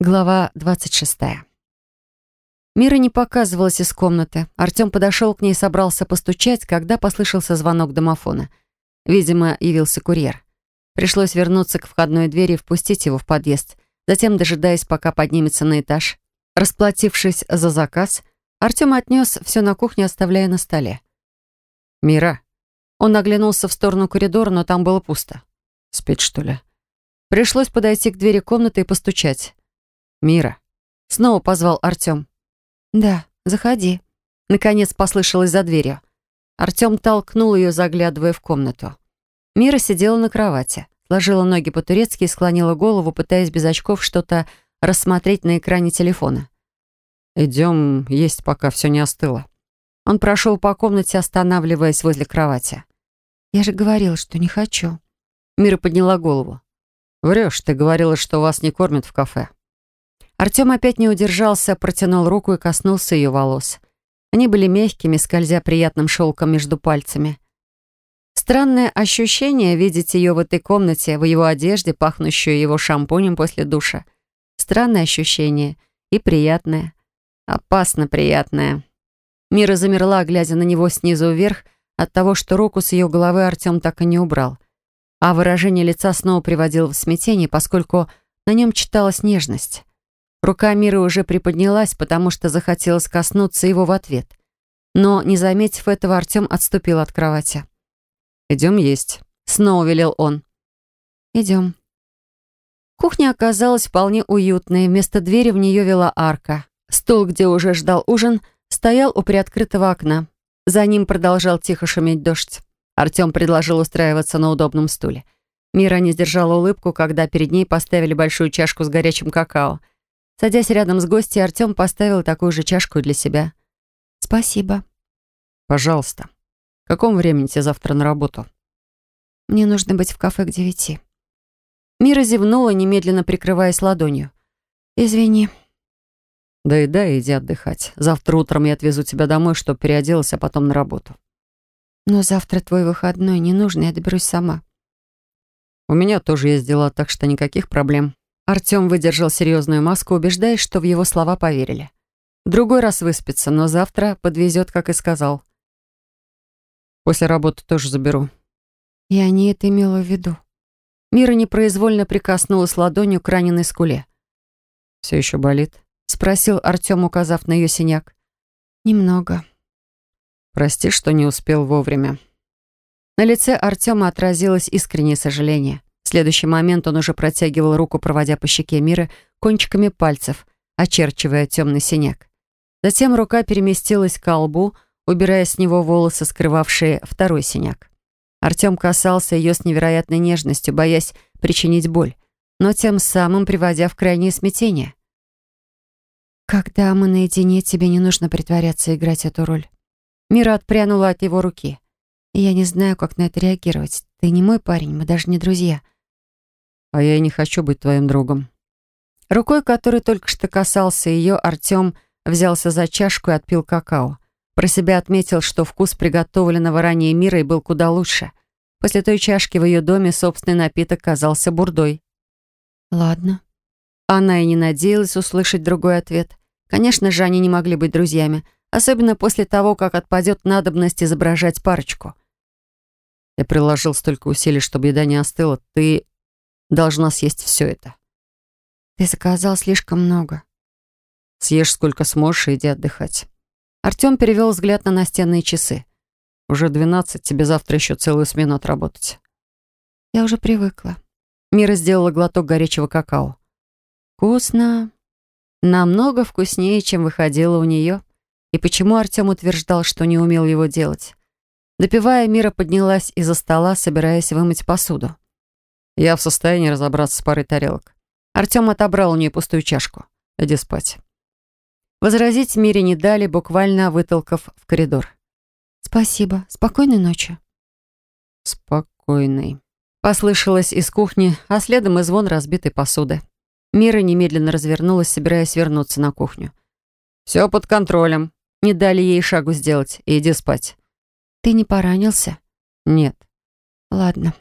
Глава 26. Мира не показывалась из комнаты. Артем подошел к ней и собрался постучать, когда послышался звонок домофона. Видимо, явился курьер. Пришлось вернуться к входной двери и впустить его в подъезд, затем, дожидаясь, пока поднимется на этаж. Расплатившись за заказ, Артем отнес все на кухню, оставляя на столе. «Мира». Он оглянулся в сторону коридора, но там было пусто. «Спит, что ли?» Пришлось подойти к двери комнаты и постучать. «Мира!» Снова позвал Артем. «Да, заходи». Наконец послышалось за дверью. Артем толкнул ее, заглядывая в комнату. Мира сидела на кровати, сложила ноги по-турецки и склонила голову, пытаясь без очков что-то рассмотреть на экране телефона. «Идем есть, пока все не остыло». Он прошел по комнате, останавливаясь возле кровати. «Я же говорила, что не хочу». Мира подняла голову. «Врешь, ты говорила, что вас не кормят в кафе». Артем опять не удержался, протянул руку и коснулся ее волос. Они были мягкими, скользя приятным шелком между пальцами. Странное ощущение видеть ее в этой комнате, в его одежде, пахнущую его шампунем после душа. Странное ощущение и приятное. Опасно приятное. Мира замерла, глядя на него снизу вверх, от того, что руку с ее головы Артем так и не убрал. А выражение лица снова приводило в смятение, поскольку на нем читалась нежность. Рука Миры уже приподнялась, потому что захотелось коснуться его в ответ. Но, не заметив этого, Артем отступил от кровати. «Идем есть», — снова велел он. «Идем». Кухня оказалась вполне уютной. Вместо двери в нее вела арка. Стол, где уже ждал ужин, стоял у приоткрытого окна. За ним продолжал тихо шуметь дождь. Артем предложил устраиваться на удобном стуле. Мира не сдержала улыбку, когда перед ней поставили большую чашку с горячим какао — Садясь рядом с гостьей, Артем поставил такую же чашку для себя. «Спасибо». «Пожалуйста. В каком времени тебе завтра на работу?» «Мне нужно быть в кафе к девяти». Мира зевнула, немедленно прикрываясь ладонью. «Извини». «Да и да, иди отдыхать. Завтра утром я отвезу тебя домой, чтобы переоделась, а потом на работу». «Но завтра твой выходной, не нужно, я доберусь сама». «У меня тоже есть дела, так что никаких проблем». Артем выдержал серьезную маску, убеждаясь, что в его слова поверили. Другой раз выспится, но завтра подвезет, как и сказал. После работы тоже заберу. Я не это имела в виду. Мира непроизвольно прикоснулась ладонью к раненой скуле. «Все еще болит?» — спросил Артем, указав на ее синяк. «Немного». «Прости, что не успел вовремя». На лице Артема отразилось искреннее сожаление. Следующий момент он уже протягивал руку, проводя по щеке Миры кончиками пальцев, очерчивая темный синяк. Затем рука переместилась к лбу, убирая с него волосы, скрывавшие второй синяк. Артем касался ее с невероятной нежностью, боясь причинить боль, но тем самым приводя в крайнее смятение. «Когда мы наедине, тебе не нужно притворяться и играть эту роль». Мира отпрянула от его руки. «Я не знаю, как на это реагировать. Ты не мой парень, мы даже не друзья. А я и не хочу быть твоим другом. Рукой, который только что касался ее, Артем взялся за чашку и отпил какао. Про себя отметил, что вкус приготовленного ранее мира и был куда лучше. После той чашки в ее доме собственный напиток казался бурдой. «Ладно». Она и не надеялась услышать другой ответ. Конечно же, они не могли быть друзьями, особенно после того, как отпадет надобность изображать парочку. Я приложил столько усилий, чтобы еда не остыла. Ты должна съесть все это. Ты заказал слишком много. Съешь сколько сможешь и иди отдыхать. Артем перевел взгляд на настенные часы. Уже двенадцать, тебе завтра еще целую смену отработать. Я уже привыкла. Мира сделала глоток горячего какао. Вкусно. Намного вкуснее, чем выходило у нее. И почему Артем утверждал, что не умел его делать? Допивая, Мира поднялась из-за стола, собираясь вымыть посуду. Я в состоянии разобраться с парой тарелок. Артем отобрал у нее пустую чашку. Иди спать. Возразить Мире не дали, буквально вытолкав в коридор. «Спасибо. Спокойной ночи». «Спокойной», — послышалось из кухни, а следом и звон разбитой посуды. Мира немедленно развернулась, собираясь вернуться на кухню. «Все под контролем. Не дали ей шагу сделать. Иди спать». «Ты не поранился?» «Нет». «Ладно».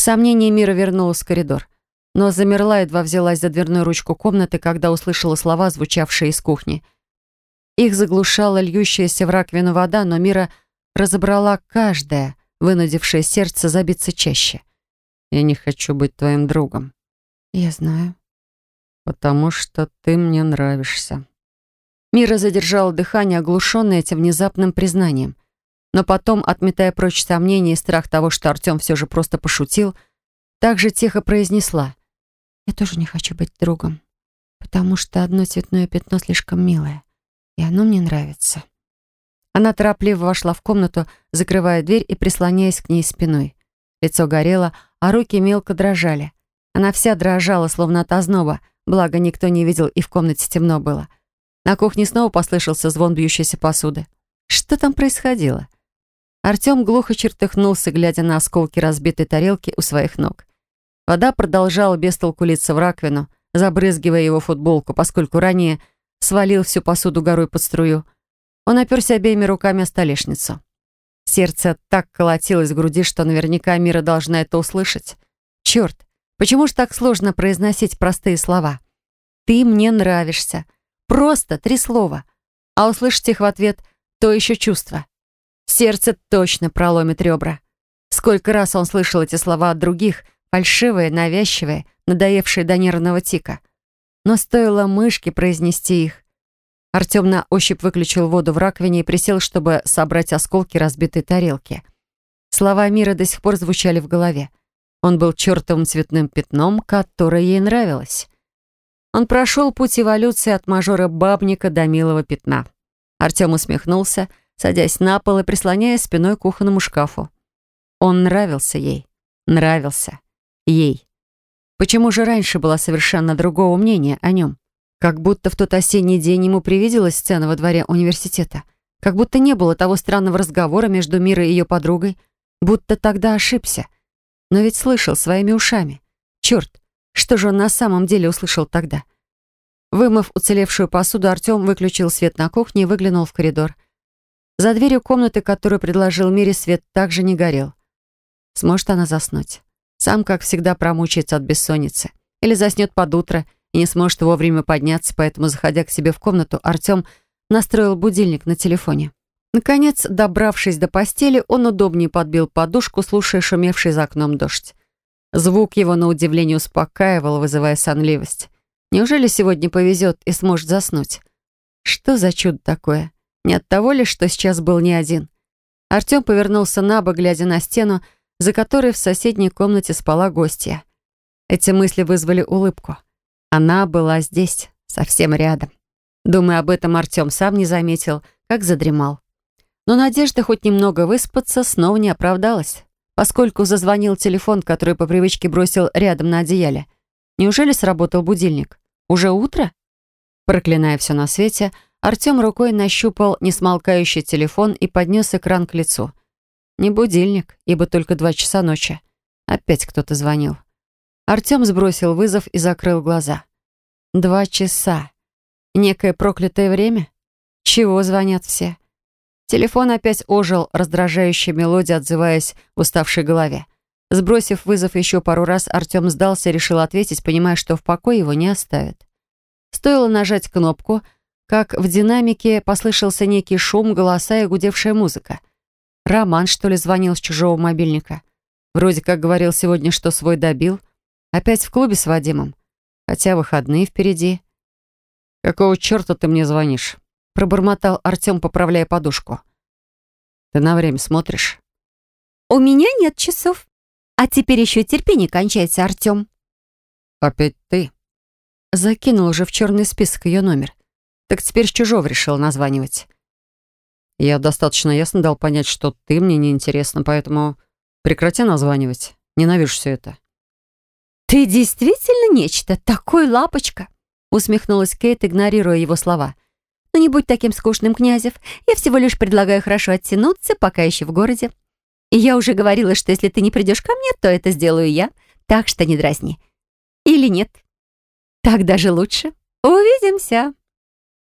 Сомнение мира вернулось в коридор. но замерла, едва взялась за дверную ручку комнаты, когда услышала слова, звучавшие из кухни. Их заглушала льющаяся в раковину вода, но Мира разобрала каждое, вынудившее сердце забиться чаще. «Я не хочу быть твоим другом». «Я знаю». «Потому что ты мне нравишься». Мира задержала дыхание, оглушенная этим внезапным признанием. Но потом, отметая прочь сомнения и страх того, что Артем все же просто пошутил, также тихо произнесла. «Я тоже не хочу быть другом, потому что одно цветное пятно слишком милое, и оно мне нравится». Она торопливо вошла в комнату, закрывая дверь и прислоняясь к ней спиной. Лицо горело, а руки мелко дрожали. Она вся дрожала, словно от озноба, благо никто не видел и в комнате темно было. На кухне снова послышался звон бьющейся посуды. Что там происходило? Артем глухо чертыхнулся, глядя на осколки разбитой тарелки у своих ног. Вода продолжала без литься в раковину, забрызгивая его футболку, поскольку ранее свалил всю посуду горой под струю. Он оперся обеими руками о столешницу. Сердце так колотилось в груди, что наверняка Мира должна это услышать. Черт, почему же так сложно произносить простые слова? «Ты мне нравишься». Просто три слова. А услышать их в ответ — то еще чувство. Сердце точно проломит ребра. Сколько раз он слышал эти слова от других, фальшивые, навязчивые, надоевшие до нервного тика. Но стоило мышке произнести их. Артем на ощупь выключил воду в раковине и присел, чтобы собрать осколки разбитой тарелки. Слова мира до сих пор звучали в голове. Он был чертовым цветным пятном, которое ей нравилось. Он прошел путь эволюции от мажора бабника до милого пятна. Артем усмехнулся, садясь на пол и прислоняя спиной к кухонному шкафу. Он нравился ей. Нравился. Ей. Почему же раньше было совершенно другого мнения о нем? Как будто в тот осенний день ему привиделась сцена во дворе университета. Как будто не было того странного разговора между Мирой и ее подругой. Будто тогда ошибся. Но ведь слышал своими ушами. Черт, что же он на самом деле услышал тогда? Вымыв уцелевшую посуду, Артем выключил свет на кухне и выглянул в коридор. За дверью комнаты, которую предложил Мире, свет также не горел. Сможет она заснуть? Сам, как всегда, промучается от бессонницы. Или заснет под утро и не сможет вовремя подняться, поэтому, заходя к себе в комнату, Артем настроил будильник на телефоне. Наконец, добравшись до постели, он удобнее подбил подушку, слушая шумевший за окном дождь. Звук его, на удивление, успокаивал, вызывая сонливость. Неужели сегодня повезет и сможет заснуть? Что за чудо такое? Не от того ли, что сейчас был не один? Артем повернулся на бок, глядя на стену, за которой в соседней комнате спала гостья. Эти мысли вызвали улыбку. Она была здесь, совсем рядом. Думая об этом, Артем сам не заметил, как задремал. Но надежда хоть немного выспаться снова не оправдалась, поскольку зазвонил телефон, который по привычке бросил рядом на одеяле. Неужели сработал будильник? Уже утро? Проклиная все на свете, Артем рукой нащупал несмолкающий телефон и поднес экран к лицу. Не будильник, ибо только два часа ночи. Опять кто-то звонил. Артем сбросил вызов и закрыл глаза. Два часа. Некое проклятое время? Чего звонят все? Телефон опять ожил, раздражающей мелодией отзываясь в уставшей голове. Сбросив вызов еще пару раз, Артем сдался и решил ответить, понимая, что в покое его не оставят. Стоило нажать кнопку — как в динамике послышался некий шум, голоса и гудевшая музыка. Роман, что ли, звонил с чужого мобильника. Вроде как говорил сегодня, что свой добил. Опять в клубе с Вадимом. Хотя выходные впереди. «Какого черта ты мне звонишь?» Пробормотал Артем, поправляя подушку. «Ты на время смотришь?» «У меня нет часов. А теперь еще терпение кончается, Артем». «Опять ты?» Закинул уже в черный список ее номер. Так теперь с чужого решил названивать. Я достаточно ясно дал понять, что ты мне не интересна, поэтому прекрати названивать. Ненавижу все это. «Ты действительно нечто, такой лапочка!» усмехнулась Кейт, игнорируя его слова. «Но «Ну, не будь таким скучным, Князев. Я всего лишь предлагаю хорошо оттянуться, пока еще в городе. И я уже говорила, что если ты не придешь ко мне, то это сделаю я, так что не дразни. Или нет? Так даже лучше. Увидимся!»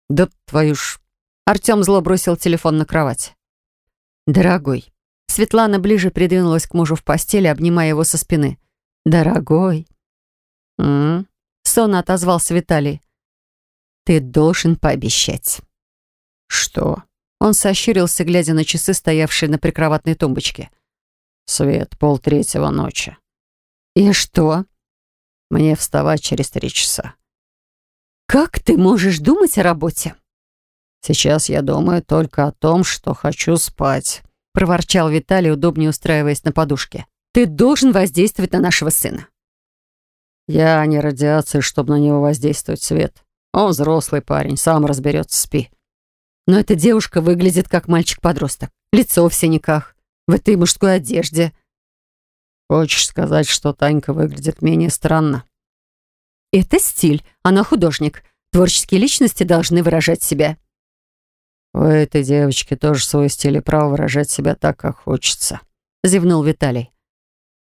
«Да твою ж...» Артем зло бросил телефон на кровать. «Дорогой». Светлана ближе придвинулась к мужу в постели, обнимая его со спины. «Дорогой». «М-м», сонно отозвался Виталий. «Ты должен пообещать». «Что?» Он сощурился, глядя на часы, стоявшие на прикроватной тумбочке. «Свет, полтретьего ночи». «И что?» «Мне вставать через три часа». «Как ты можешь думать о работе?» «Сейчас я думаю только о том, что хочу спать», — проворчал Виталий, удобнее устраиваясь на подушке. «Ты должен воздействовать на нашего сына». «Я не радиация, чтобы на него воздействовать, Свет. Он взрослый парень, сам разберется, спи». Но эта девушка выглядит как мальчик-подросток. Лицо в синяках, в этой мужской одежде. Хочешь сказать, что Танька выглядит менее странно? Это стиль, она художник. Творческие личности должны выражать себя. У этой девочки тоже свой стиль и право выражать себя так, как хочется. Зевнул Виталий.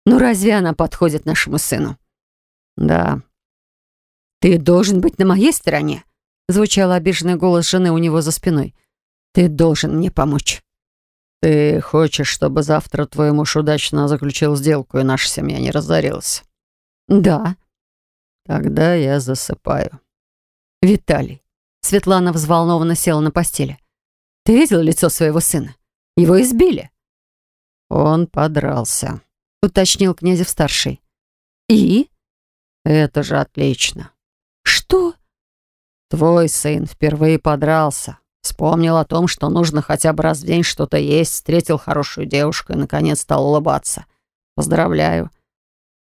Ну разве она подходит нашему сыну? Да. Ты должен быть на моей стороне. Звучал обиженный голос жены у него за спиной. «Ты должен мне помочь». «Ты хочешь, чтобы завтра твой муж удачно заключил сделку, и наша семья не разорилась?» «Да». «Тогда я засыпаю». «Виталий». Светлана взволнованно села на постели. «Ты видел лицо своего сына? Его избили». «Он подрался», — уточнил Князев-старший. «И?» «Это же отлично». «Что?» Твой сын впервые подрался. Вспомнил о том, что нужно хотя бы раз в день что-то есть, встретил хорошую девушку и, наконец, стал улыбаться. Поздравляю.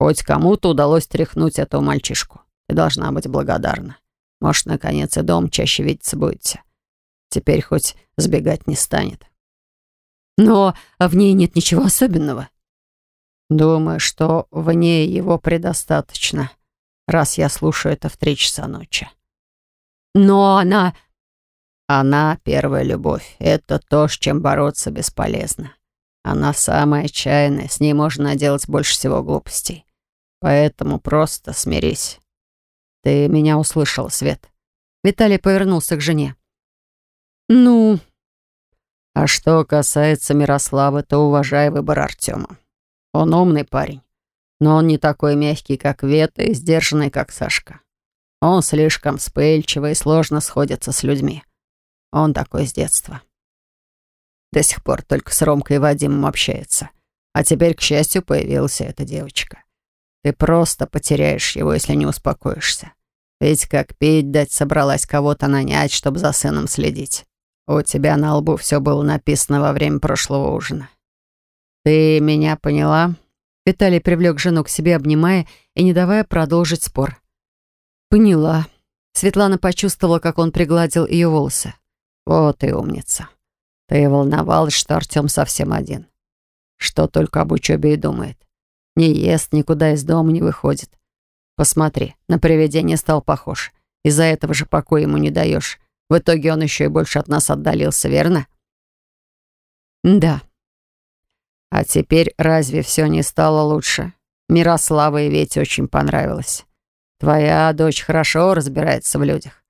Хоть кому-то удалось тряхнуть этого мальчишку. Ты должна быть благодарна. Может, наконец, и дом чаще видеться будете. Теперь хоть сбегать не станет. Но в ней нет ничего особенного. Думаю, что в ней его предостаточно, раз я слушаю это в три часа ночи. Но она... Она первая любовь. Это то, с чем бороться бесполезно. Она самая отчаянная, с ней можно делать больше всего глупостей. Поэтому просто смирись. Ты меня услышал, Свет. Виталий повернулся к жене. Ну... А что касается Мирослава, то уважай выбор Артема. Он умный парень, но он не такой мягкий, как Вета, и сдержанный, как Сашка. Он слишком вспыльчивый и сложно сходится с людьми. Он такой с детства. До сих пор только с Ромкой и Вадимом общается. А теперь, к счастью, появилась эта девочка. Ты просто потеряешь его, если не успокоишься. Ведь как пить дать собралась кого-то нанять, чтобы за сыном следить. У тебя на лбу все было написано во время прошлого ужина. Ты меня поняла?» Виталий привлек жену к себе, обнимая и не давая продолжить спор. «Поняла». Светлана почувствовала, как он пригладил ее волосы. «Вот и умница. Ты волновалась, что Артем совсем один. Что только об учебе и думает. Не ест, никуда из дома не выходит. Посмотри, на привидение стал похож. Из-за этого же покоя ему не даешь. В итоге он еще и больше от нас отдалился, верно?» «Да». «А теперь разве все не стало лучше? Мирослава и Вете очень понравилось. Твоя дочь хорошо разбирается в людях.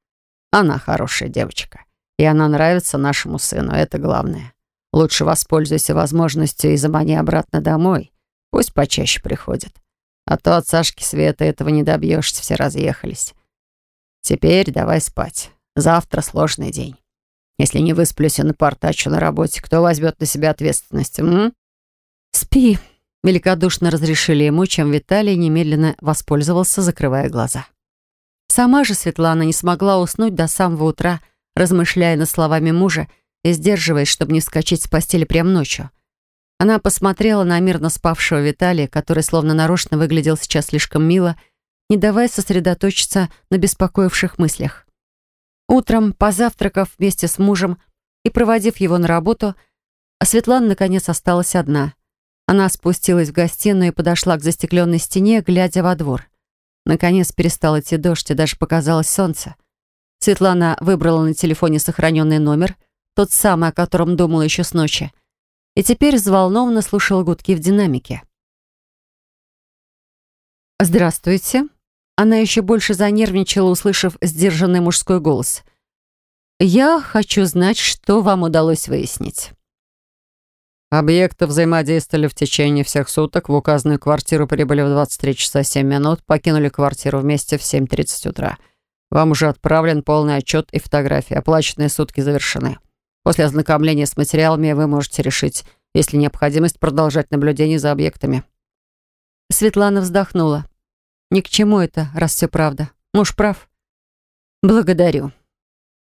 Она хорошая девочка. И она нравится нашему сыну, это главное. Лучше воспользуйся возможностью и замани обратно домой. Пусть почаще приходит. А то от Сашки Света этого не добьешься, все разъехались. Теперь давай спать. Завтра сложный день. Если не высплюсь и напортачу на работе, кто возьмет на себя ответственность, м? Спи, Великодушно разрешили ему, чем Виталий немедленно воспользовался, закрывая глаза. Сама же Светлана не смогла уснуть до самого утра, размышляя над словами мужа и сдерживаясь, чтобы не вскочить с постели прямо ночью. Она посмотрела на мирно спавшего Виталия, который словно нарочно выглядел сейчас слишком мило, не давая сосредоточиться на беспокоивших мыслях. Утром, позавтракав вместе с мужем и проводив его на работу, Светлана, наконец, осталась одна — она спустилась в гостиную и подошла к застекленной стене, глядя во двор. Наконец перестал идти дождь, и даже показалось солнце. Светлана выбрала на телефоне сохраненный номер, тот самый, о котором думала еще с ночи, и теперь взволнованно слушала гудки в динамике. «Здравствуйте». Она еще больше занервничала, услышав сдержанный мужской голос. «Я хочу знать, что вам удалось выяснить». Объекты взаимодействовали в течение всех суток. В указанную квартиру прибыли в 23 часа 7 минут, покинули квартиру вместе в 7.30 утра. Вам уже отправлен полный отчет и фотографии. Оплаченные сутки завершены. После ознакомления с материалами вы можете решить, есть ли необходимость продолжать наблюдение за объектами. Светлана вздохнула. Ни к чему это, раз все правда. Муж прав. Благодарю.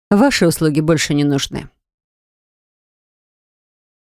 Ваши услуги больше не нужны.